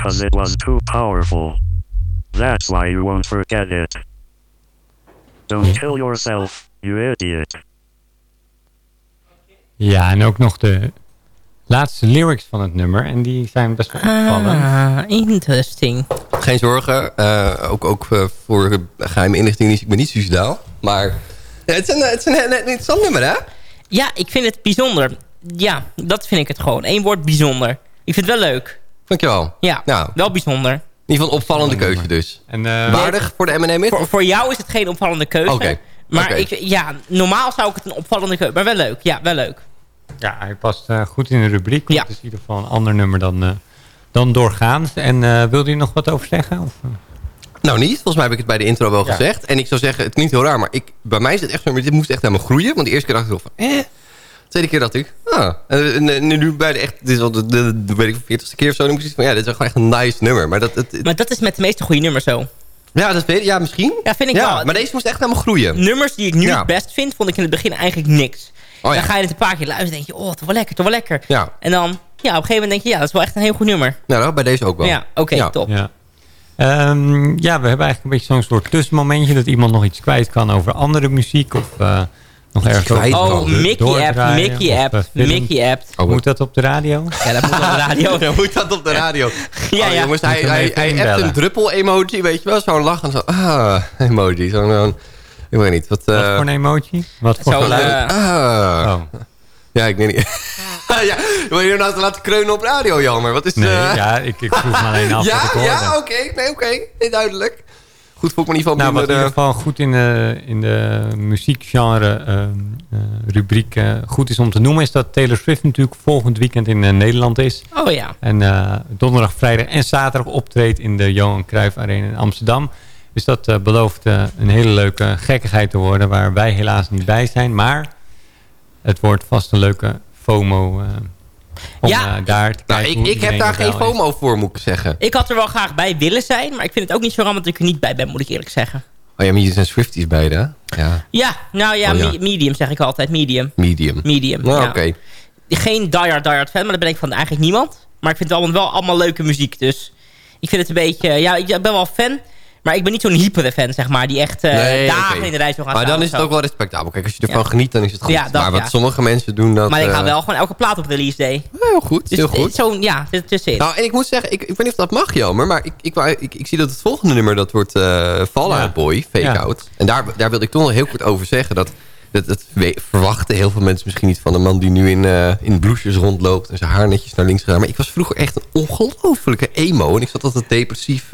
S13: Because it was too powerful. That's why you won't forget it. Don't kill yourself, you idiot.
S8: Ja, en ook nog de laatste lyrics van het nummer. En die zijn best wel opvallend.
S10: Ah, interesting.
S9: Geen zorgen. eh, ook ook eh, voor geheime inlichting is ik ben niet suicidaal. Maar ja, het is een, het is een, een, een interessant nummer, hè?
S10: Ja, ik vind het bijzonder. Ja, dat vind ik het gewoon. Eén woord bijzonder. Ik vind het wel leuk.
S9: Dankjewel.
S10: Ja,
S9: Nou,
S10: wel bijzonder.
S9: in ieder geval een opvallende keuze dus.
S8: En, eh,
S9: Waardig voor de M&M
S10: Voor, voor jou is het geen opvallende keuze.
S9: Oké,
S10: Maar ik, ja, normaal zou ik het een opvallende keuze... Maar wel leuk. Ja, wel leuk.
S8: Ja, hij past eh, goed in de rubriek. Het is in ieder geval een ander nummer dan, eh, dan doorgaans. En eh wilde je nog wat over zeggen? Of?
S9: Nou niet, volgens mij heb ik het bij de intro wel
S8: Ja.
S9: gezegd. En ik zou zeggen, het klinkt heel raar, maar ik, bij mij is het echt zo, maar dit moest echt helemaal groeien. Want de eerste keer dacht ik van, eh. De tweede keer dacht ik, ah. En, en- en nu bij de echt, dit is al de, de, de, weet ik, veertigste keer of zo, dan van, ja, dit is wel gewoon echt een nice nummer. Maar dat, het,
S10: Maar dat is met de meeste goede nummers zo.
S9: ja, dat weet ja, misschien.
S10: Ja, vind ik
S9: ja,
S10: wel.
S9: Maar deze moest echt helemaal groeien.
S10: Nummers die ik nu
S9: Ja.
S10: het best vind, vond ik in het begin eigenlijk niks.
S9: Oh, ja.
S10: Dan ga je het een paar keer luisteren en denk je, oh, toch wel lekker, toch wel lekker.
S9: Ja,
S10: En dan, ja, op een gegeven moment denk je, ja, dat is wel echt een heel goed nummer.
S9: nou, dat bij deze ook wel.
S10: Ja, oké, top.
S8: Ja. Ehm, ja, we hebben eigenlijk een beetje zo'n soort tussenmomentje... dat iemand nog iets kwijt kan over andere muziek... of eh, nog
S9: kwijt
S10: Oh,
S8: do-
S10: Mickey app, Mickey app. Mickey app.
S9: Oh,
S8: Moet dat op de radio?
S10: Ja, dat moet op de radio.
S9: Dan moet dat op de radio.
S10: Ja,
S9: oh,
S10: ja.
S9: jongens, hij, hij, appt een druppel-emoji, weet je wel. Zo'n lach en zo, ah, emoji. Zo'n, zo'n- ik weet niet, wat...
S8: Wat
S9: eh,
S8: voor een emoji? Wat voor
S10: Zo,
S8: geluid?
S10: eh,
S9: ah.
S8: Oh.
S9: Ja, ik weet niet. ja, wil je nou te laten kreunen op radio, jammer? Wat is...
S8: Nee,
S9: eh,
S8: ja, ik, ik vroeg me alleen af
S9: ja, ja, oké. Nee, oké. Nee, duidelijk. Goed, in ieder geval
S8: Nou, wat in ieder geval goed in de, in de muziekgenre ehm, eh, rubriek eh, goed is om te noemen... is dat Taylor Swift natuurlijk volgend weekend in eh, Nederland is.
S10: Oh ja.
S8: En eh, donderdag, vrijdag en zaterdag optreedt in de Johan Cruijff Arena in Amsterdam. Dus dat eh, belooft eh, een hele leuke gekkigheid te worden... waar wij helaas niet bij zijn. Maar het wordt vast een leuke FOMO eh, om
S10: Ja.
S8: eh, daar te
S9: nou,
S8: kijken
S9: ik, ik heb daar geen
S8: is.
S9: FOMO voor, moet ik zeggen.
S10: Ik had er wel graag bij willen zijn, maar ik vind het ook niet zo ramp dat ik er niet bij ben, moet ik eerlijk zeggen.
S9: Oh ja, maar hier zijn Swifties beide, hè? Ja,
S10: Ja, nou ja,
S9: Oh, ja.
S10: me- medium zeg ik altijd, medium.
S9: medium.
S10: Medium,
S9: Nou,
S10: ja.
S9: oké.
S10: Geen diehard, diehard fan, maar dat ben ik van eigenlijk niemand. Maar ik vind het allemaal wel allemaal leuke muziek, dus ik vind het een beetje... Ja, ik ben wel fan, maar ik ben niet zo'n hypere fan, zeg maar, die echt eh,
S9: Nee,
S10: dagen in de rij zou gaan
S9: Maar dan is het ook wel respectabel. Kijk, als je ervan
S10: Ja.
S9: geniet, dan is het goed.
S10: Ja, dat,
S9: maar wat
S10: ja.
S9: sommige mensen doen, dat...
S10: Maar ik ga
S9: eh,
S10: wel gewoon elke plaat op release day.
S9: Heel goed,
S10: Dus
S9: heel goed.
S10: Zo'n, ja, zit er tussenin.
S9: Nou, en ik moet zeggen, ik, ik weet niet of dat mag, Jomer, maar ik, ik, ik, ik zie dat het volgende nummer, dat wordt Fallout
S8: Ja.
S9: Boy, Fake. Out. En daar, daar wilde ik toch nog heel kort over zeggen. Dat, dat, dat verwachten heel veel mensen misschien niet van een man die nu in, in blouses rondloopt en zijn haar netjes naar links gaat. Maar ik was vroeger echt een ongelofelijke emo. En ik zat altijd depressief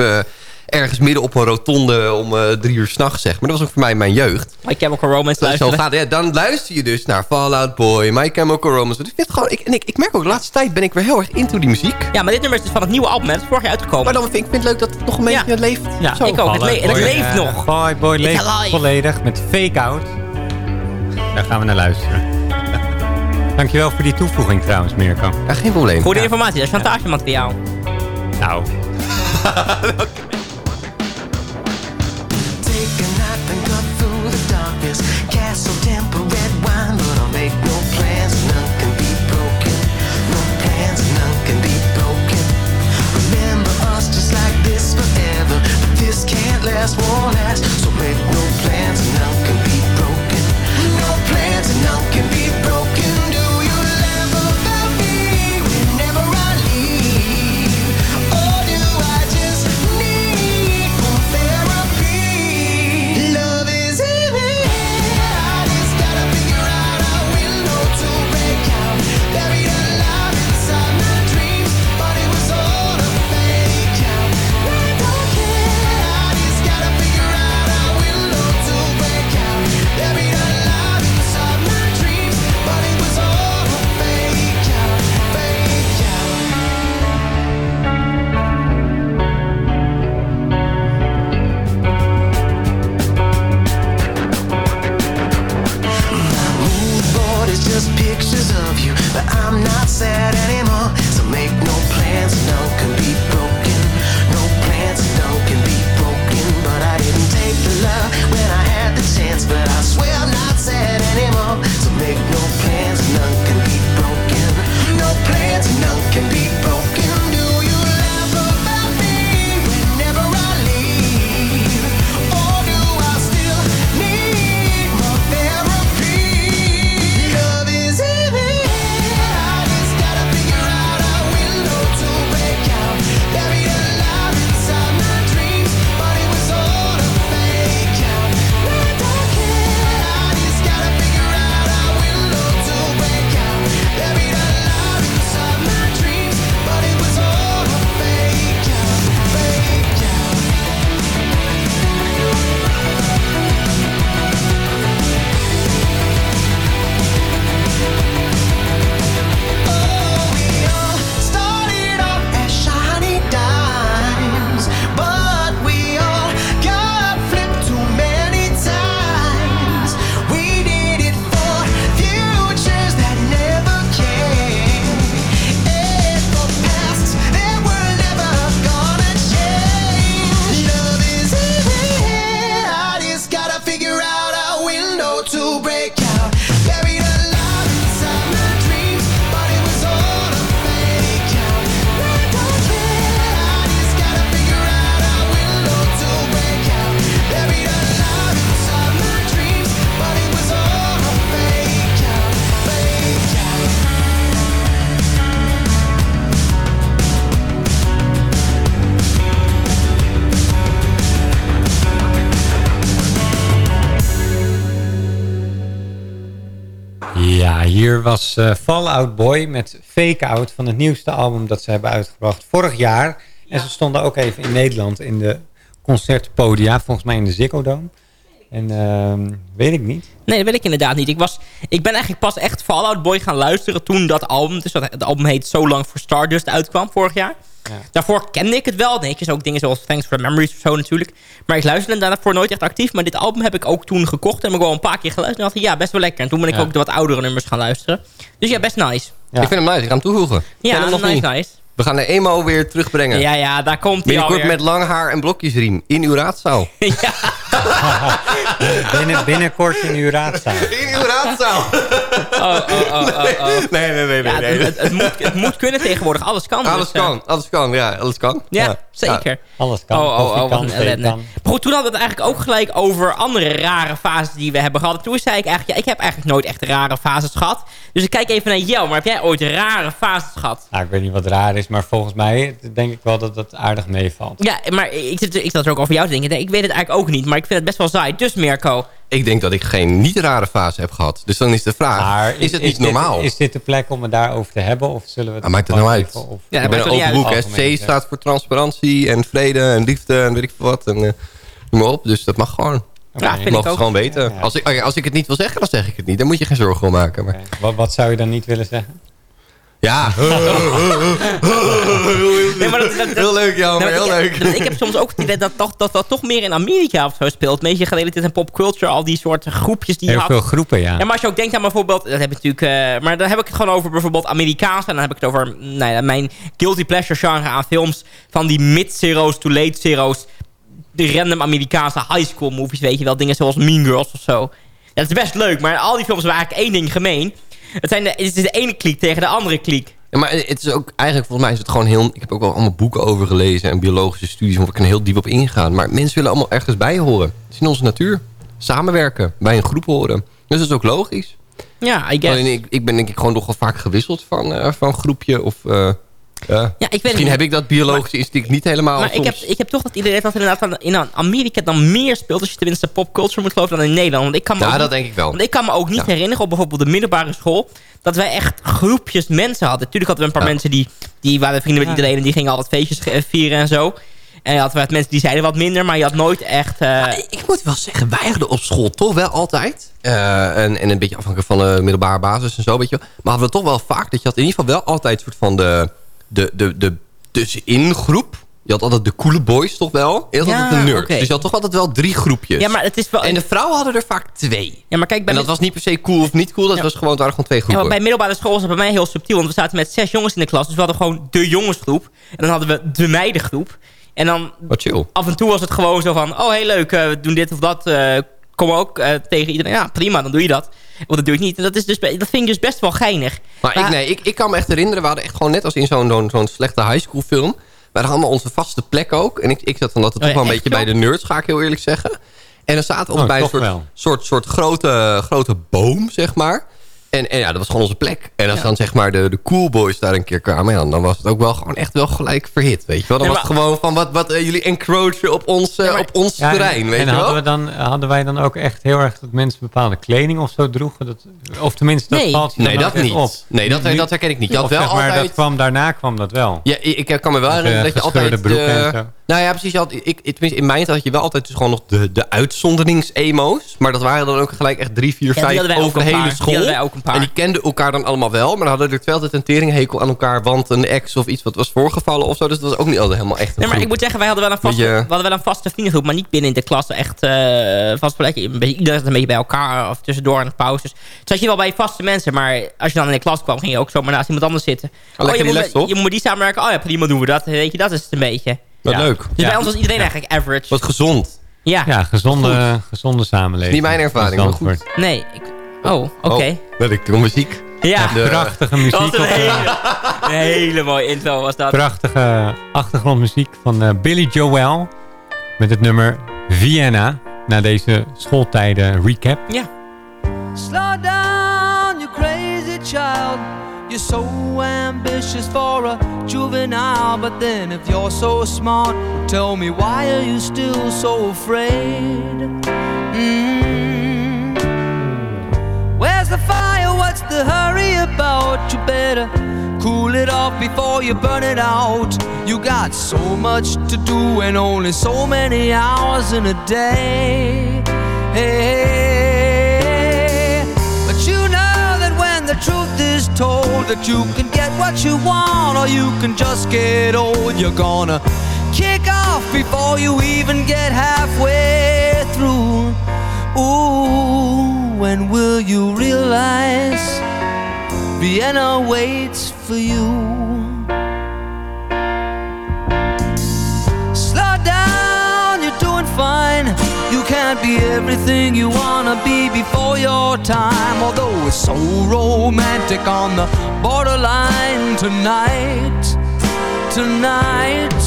S9: ergens midden op een rotonde om eh, drie uur s'nachts, zeg maar. Dat was ook voor mij mijn jeugd.
S10: My Chemical Romance
S9: Zo
S10: luisteren.
S9: gaat, ja, dan luister je dus naar Fallout Boy, My Chemical Romance. Ik, vind het gewoon, ik, en ik, ik merk ook, de laatste tijd ben ik weer heel erg into die muziek.
S10: Ja, maar dit nummer is dus van het nieuwe album, hè. dat is vorig jaar uitgekomen.
S9: Maar dan vind ik vind het leuk dat het nog een beetje
S10: Ja.
S9: leeft.
S8: Ja,
S10: ik ook. Het, le- het
S8: Boy,
S10: leeft nog.
S8: Boy, Boy
S10: It's
S8: leeft
S10: alive.
S8: volledig met Fake Out. Daar gaan we naar luisteren. Dankjewel voor die toevoeging trouwens, Mirko.
S9: Ja, geen probleem.
S10: Goede informatie, dat is chantagemateriaal.
S8: Nou,
S14: last, won't last. So make no plans, none can
S15: was
S8: eh, Fallout Boy met Fake Out van het nieuwste album dat ze hebben uitgebracht vorig jaar. En ze stonden ook even in Nederland in de concertpodia, volgens mij in de Ziggo Dome. En ehm, weet ik niet.
S10: Nee, dat weet ik inderdaad niet. Ik, was, ik ben eigenlijk pas echt Fallout Boy gaan luisteren toen dat album... Dus dat, het album heet So Long for Stardust uitkwam vorig jaar. Daarvoor kende ik het wel. Netjes ook dingen zoals Thanks for the Memories of zo natuurlijk. Maar ik luisterde daarvoor nooit echt actief. Maar dit album heb ik ook toen gekocht. En heb ik wel een paar keer geluisterd. En dacht ik, ja, best wel lekker. En toen ben ik
S9: Ja.
S10: ook de wat oudere nummers gaan luisteren. Dus ja, best nice.
S9: Ik vind hem nice, ik ga hem toevoegen. Ik
S10: Ja,
S9: hem nog
S10: nice,
S9: niet.
S10: nice.
S9: We gaan de emo weer terugbrengen.
S10: Ja, ja, daar komt hij
S9: Binnenkort
S10: alweer.
S9: met lang haar en blokjesriem in uw raadzaal.
S8: Binnen, binnenkort in uw raadzaal.
S9: In uw raadzaal.
S10: Oh, oh, oh, oh, oh.
S9: Nee, nee, nee. nee,
S10: Ja,
S9: nee.
S10: het, het, het moet, het moet kunnen tegenwoordig. Alles kan.
S9: Alles
S10: dus, eh,
S9: kan, alles kan, ja, alles kan.
S10: Ja, zeker.
S8: Alles
S10: Oh, oh, oh,
S8: Koffie
S10: wat
S8: kan,
S10: een ellende.
S8: kan.
S10: Maar goed, toen hadden we het eigenlijk ook gelijk over andere rare fases die we hebben gehad. Toen zei ik eigenlijk, ja, ik heb eigenlijk nooit echt rare fases gehad. Dus ik kijk even naar jou, maar heb jij ooit rare fases gehad?
S8: Nou, ik weet niet wat raar is, maar volgens mij denk ik wel dat dat aardig meevalt.
S10: Ja, maar ik zit, ik zat er ook over jou te denken. Ik weet het eigenlijk ook niet, maar ik vind het best wel saai. Dus Mirko.
S9: Ik denk dat ik geen niet rare fase heb gehad. Dus dan is de vraag,
S8: Maar
S9: is het niet
S8: dit-
S9: normaal?
S8: Is dit de plek om het daarover te hebben? Of zullen we het
S9: Ah, maakt het nou uit?
S8: op-
S9: ik ben een open boek. hè. C staat voor transparantie en vrede en liefde en weet ik veel wat. En, eh, noem maar op, dus dat mag gewoon. Ja,
S8: vind
S9: je
S8: ik
S9: mag het gewoon weten. Als, ik, als ik het niet wil zeggen, dan zeg ik het niet. Dan moet je geen zorgen om maken. Maar...
S8: Wat, wat zou je dan niet willen zeggen?
S9: Ja.
S10: Nee, maar dat, dat- dat-
S9: Heel leuk, ja, maar
S10: Nou,
S9: heel
S10: ik,
S9: leuk.
S10: Ik heb soms ook het idee dat dat, dat, dat toch meer in Amerika of zo speelt. Een beetje gerelateerd aan popculture. Al die soorten groepjes die je
S8: Heel
S10: had.
S8: veel groepen, ja.
S10: Ja, maar als je ook denkt aan bijvoorbeeld... Dat heb ik natuurlijk... eh, maar dan heb ik het gewoon over bijvoorbeeld Amerikaanse. En dan heb ik het over nou ja, mijn guilty pleasure genre aan films. Van die mid-zero's to late zero's. De random Amerikaanse high school movies, weet je wel. Dingen zoals Mean Girls of zo. Dat is best leuk, maar al die films hebben eigenlijk één ding gemeen. Het, zijn de, het is de ene kliek tegen de andere kliek.
S9: Ja, maar het is ook eigenlijk, volgens mij is het gewoon heel... Ik heb ook wel allemaal boeken over gelezen en biologische studies... waar ik er heel diep op ingaan. Maar mensen willen allemaal ergens bij horen. Het is in onze natuur. Samenwerken, bij een groep horen. Dus dat is ook logisch.
S10: Ja, I guess.
S9: Alleen ik, ik ben denk ik gewoon nogal vaak gewisseld van, eh, van groepje. Of, eh, ja.
S10: Ja, ik
S9: Misschien heb ik dat biologische instinct niet helemaal
S10: Maar ik heb, ik heb toch dat idee dat het inderdaad in Amerika dan meer speelt... als je tenminste popculture moet geloven dan in Nederland. Want ik kan me
S9: Ja,
S10: ook
S9: dat
S10: niet-
S9: denk ik wel.
S10: Want ik kan me ook niet herinneren op bijvoorbeeld de middelbare school... dat wij echt groepjes mensen hadden. Tuurlijk hadden we een paar mensen die, die waren vrienden met
S9: Ja.
S10: iedereen... en die gingen altijd feestjes ge- vieren en zo. En je had wat mensen die zeiden wat minder... maar je had nooit echt... eh,
S9: ik moet wel zeggen, wij hadden op school toch wel altijd... eh, en, en een beetje afhankelijk van de middelbare basis en zo, weet je wel. Maar hadden we toch wel vaak dat je had in ieder geval wel altijd... een soort van de, de, de, de tussenin groep. Je had altijd de coole boys toch wel. Je had
S10: Ja,
S9: altijd de nerds. Dus je had toch altijd wel drie groepjes.
S10: Ja, maar het is wel...
S9: En de vrouwen hadden er vaak twee.
S10: Ja, maar kijk, bij
S9: En dat was niet per se cool of niet cool. Dat was gewoon, het waren gewoon twee
S10: Ja,
S9: groepen.
S10: maar bij middelbare school was het bij mij heel subtiel. Want we zaten met zes jongens in de klas. Dus we hadden gewoon de jongensgroep. En dan hadden we de meidengroep. En dan
S9: Wat chill.
S10: af en toe was het gewoon zo van... Oh, heel leuk, eh, we doen dit of dat. eh kom ook eh, tegen iedereen. Ja, prima, dan doe je dat. Want dat doe ik niet. En dat, is dus, dat vind ik dus best wel geinig.
S9: Maar ik, nee, ik, ik kan me echt herinneren, we hadden echt gewoon net als in zo'n zo'n zo'n slechte high school film. We hadden allemaal onze vaste plek ook. En ik, ik zat dan altijd
S10: Oh
S9: toch wel een beetje bij de nerds, ga ik heel eerlijk zeggen. En dan zaten we
S8: Oh,
S9: bij een soort, soort, soort grote, grote boom, zeg maar. En, en ja, dat was gewoon onze plek. En als
S10: Ja.
S9: dan zeg maar de, de cool boys daar een keer kwamen... Ja, dan was het ook wel gewoon echt wel gelijk verhit, weet je wel. Dan
S10: Ja,
S9: was het gewoon van, wat, wat eh, jullie encroachen op ons, eh, op ons
S8: Ja, en-
S9: terrein, weet
S8: en
S9: je wel.
S8: hadden, we dan, hadden wij dan ook echt heel erg dat mensen bepaalde kleding of zo droegen? Dat, of tenminste, dat
S9: Nee.
S8: valt je
S9: Nee,
S8: dan
S9: dat niet.
S8: op.
S9: Nee, dat-
S8: Nu-
S9: dat herken ik niet. Je had
S8: Of
S9: wel
S8: zeg maar,
S9: altijd-
S8: dat kwam, daarna kwam dat wel.
S9: Ja, ik, ik kan me wel herinneren dat je altijd...
S8: broeken en
S9: eh,
S8: zo.
S9: Nou ja, precies. Je had, ik, tenminste, in mijn tijd had je wel altijd dus gewoon nog de, de uitzonderings-emo's. Maar dat waren dan ook gelijk echt drie, vier,
S10: Ja,
S9: vijf over de hele
S10: paar.
S9: School.
S10: wij ook een paar.
S9: En die kenden elkaar dan allemaal wel. Maar dan hadden er wel altijd een teringhekel aan elkaar. Want een ex of iets wat was voorgevallen of zo. Dus dat was ook niet altijd helemaal echt een
S10: Nee, maar ik moet zeggen, wij hadden wel een vaste, we hadden wel een vaste vriendengroep. Maar niet binnen in de klas echt eh vast plek. Een beetje- Iedereen zat een beetje bij elkaar. Of tussendoor in de pauzes. Dus had je wel bij vaste mensen. Maar als je dan in de klas kwam, ging je ook zomaar naast iemand anders zitten.
S9: lekker
S10: je, moet,
S9: toch?
S10: je moet die samenwerken. Oh ja, prima doen we dat. Weet je, dat is het een beetje.
S9: Wat
S10: Ja.
S9: leuk.
S10: Dus bij ons was iedereen eigenlijk average.
S9: Wat gezond.
S10: Ja.
S8: Ja, gezonde, gezonde samenleving.
S9: Niet mijn ervaring, maar goed.
S10: Nee. Ik, oh, oké.
S9: Oh, dat ik door muziek.
S10: Ja.
S9: De-
S8: Prachtige muziek.
S10: Dat was een
S8: op, eh,
S10: hele, een hele mooie intro was dat.
S8: prachtige achtergrondmuziek van eh, Billy Joel. Met het nummer Vienna. Na deze schooltijden recap.
S10: Ja.
S16: Slow down, crazy child. You're so ambitious for a juvenile. But then, if you're so smart, tell me why are you still so afraid? Mm. Where's the fire? What's the hurry about? You better cool it off before you burn it out. You got so much to do and only so many hours in a day. Hey, is told, that you can get what you want or you can just get old. You're gonna kick off before you even get halfway through. Ooh, when will you realize Vienna waits for you? You can't be everything you wanna be before your time. Although it's so romantic on the borderline tonight. Tonight.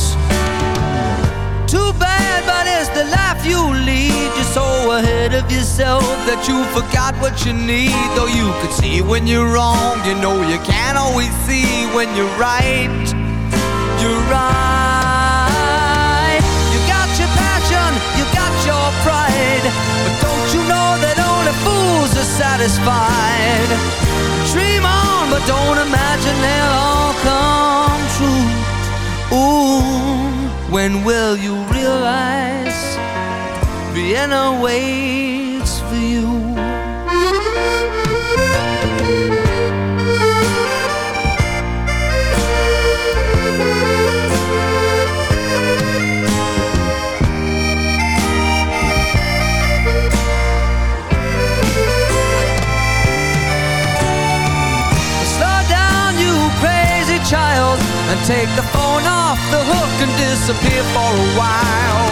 S16: Too bad, but it's the life you lead. You're so ahead of yourself that you forgot what you need. Though you could see when you're wrong, you know you can't always see when you're right. You're right. Pride. But don't you know that only fools are satisfied? Dream on, but don't imagine they'll all come true. Ooh, when will you realize Vienna waits for you? Take the phone off the hook and disappear for a while.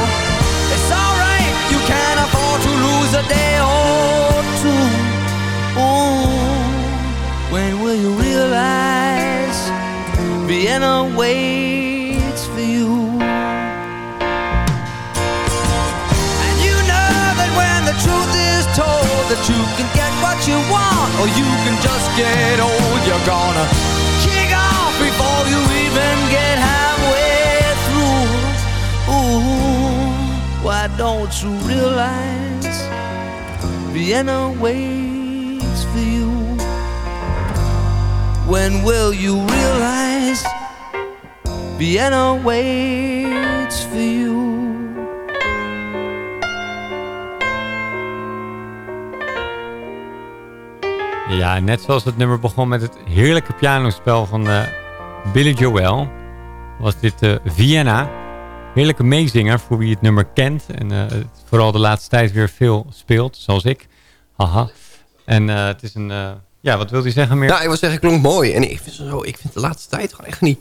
S16: It's alright, you can afford to lose a day or two. Ooh, when will you realize Vienna waits for you? And you know that when the truth is told that you can get what you want or you can just get old, you're gonna don't you realize Vienna waits for you? When will you realize Vienna waits for you?
S8: Ja, net zoals het nummer begon met het heerlijke pianospel van eh, Billy Joel. Was dit eh, Vienna. Heerlijke meezinger voor wie het nummer kent. En eh, het vooral de laatste tijd weer veel speelt, zoals ik. Haha. En eh, het is een... eh, ja, wat wil hij zeggen meer?
S9: Nou, ik wil zeggen, klonk mooi. En ik vind, zo, ik vind de laatste tijd gewoon echt niet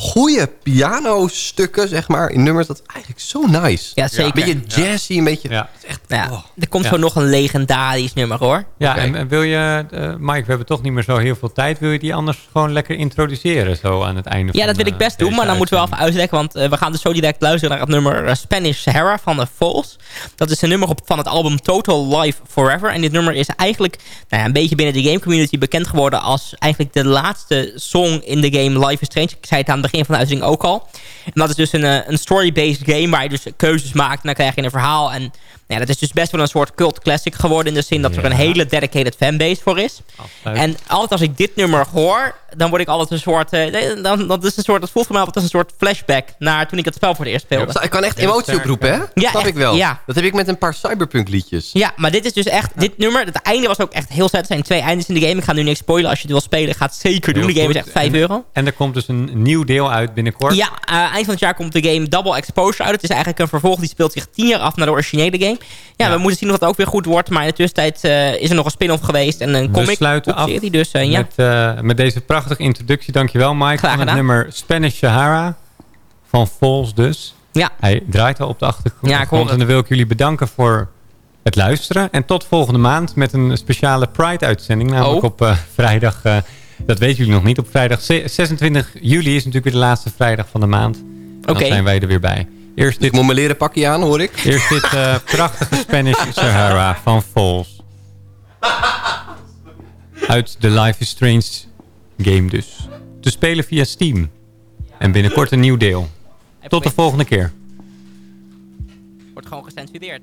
S9: goede pianostukken, zeg maar, in nummers. Dat is eigenlijk zo nice.
S10: Ja, zeker.
S9: Een beetje jazzy, een beetje...
S8: Ja.
S9: Echt,
S10: Ja,
S9: oh.
S10: er komt
S8: Ja.
S10: zo nog een legendarisch nummer hoor.
S8: Ja, en, en wil je, eh, Mike, we hebben toch niet meer zo heel veel tijd. Wil je die anders gewoon lekker introduceren zo aan het einde
S10: Ja,
S8: van
S10: dat wil ik
S8: eh,
S10: best doen, maar dan moeten we wel even uitleggen. Want eh, we gaan dus zo direct luisteren naar het nummer Spanish Sahara van de Falls. Dat is een nummer op, van het album Total Life Forever. En dit nummer is eigenlijk nou ja, een beetje binnen de game community bekend geworden... als eigenlijk de laatste song in de game Life is Strange. Ik zei het aan het begin van de uitzending ook al. En dat is dus een, eh, een story-based game waar je dus keuzes maakt... en dan krijg je een verhaal. En ja, dat is dus best wel een soort cult classic geworden... in de zin dat er een
S8: Ja.
S10: hele dedicated fanbase voor is.
S8: Absoluut.
S10: En altijd als ik dit nummer hoor, dan word ik altijd een soort... eh, nee, dan, dat, is een soort dat voelt voor mij altijd als een soort flashback... naar toen ik het spel voor het eerst speelde.
S9: Ik kan echt emotie oproepen, hè?
S10: Ja,
S9: Snap
S10: echt,
S9: ik wel.
S10: ja.
S9: Dat heb ik met een paar cyberpunk liedjes.
S10: Ja, maar dit is dus echt... Dit nummer, het einde was ook echt heel zet. Er zijn twee eindes in de game. Ik ga nu niks spoilen. Als je het wil spelen, ga het zeker doen.
S8: Heel
S10: De game is echt 5
S8: En-
S10: euro.
S8: En er komt dus een nieuw deel uit binnenkort.
S10: Ja, eh, eind van het jaar komt de game Double Exposure uit. Het is eigenlijk een vervolg die speelt zich tien jaar af naar de originele game. Ja,
S8: Ja.
S10: we moeten zien of dat ook weer goed wordt. Maar in de tussentijd eh, is er nog een spin-off geweest. En een
S8: We
S10: comic
S8: sluiten af
S10: serie. Dus eh,
S8: met, eh, met deze prachtige introductie. Dankjewel Mike.
S10: Graag
S8: van het
S10: gedaan.
S8: nummer Spanish Sahara. Van Falls dus.
S17: Ja.
S8: Hij draait al op de achtergrond.
S17: Ja, ik hoor
S8: en dan wil ik jullie bedanken voor het luisteren. En tot volgende maand met een speciale Pride-uitzending. Namelijk
S17: Oh.
S8: op vrijdag, dat weten jullie nog niet, op vrijdag ze- 26 juli is natuurlijk weer de laatste vrijdag van de maand. Dan
S9: Oké.
S8: zijn wij er weer bij. Eerst dit,
S9: Ik moet mijn leren pakje aan, hoor ik.
S8: eerst dit eh, prachtige Spanish Sahara van Falls. Uit de Life is Strange game dus. Te spelen via Steam. En binnenkort een nieuw deel. Tot de volgende keer.
S17: Wordt gewoon gecensureerd.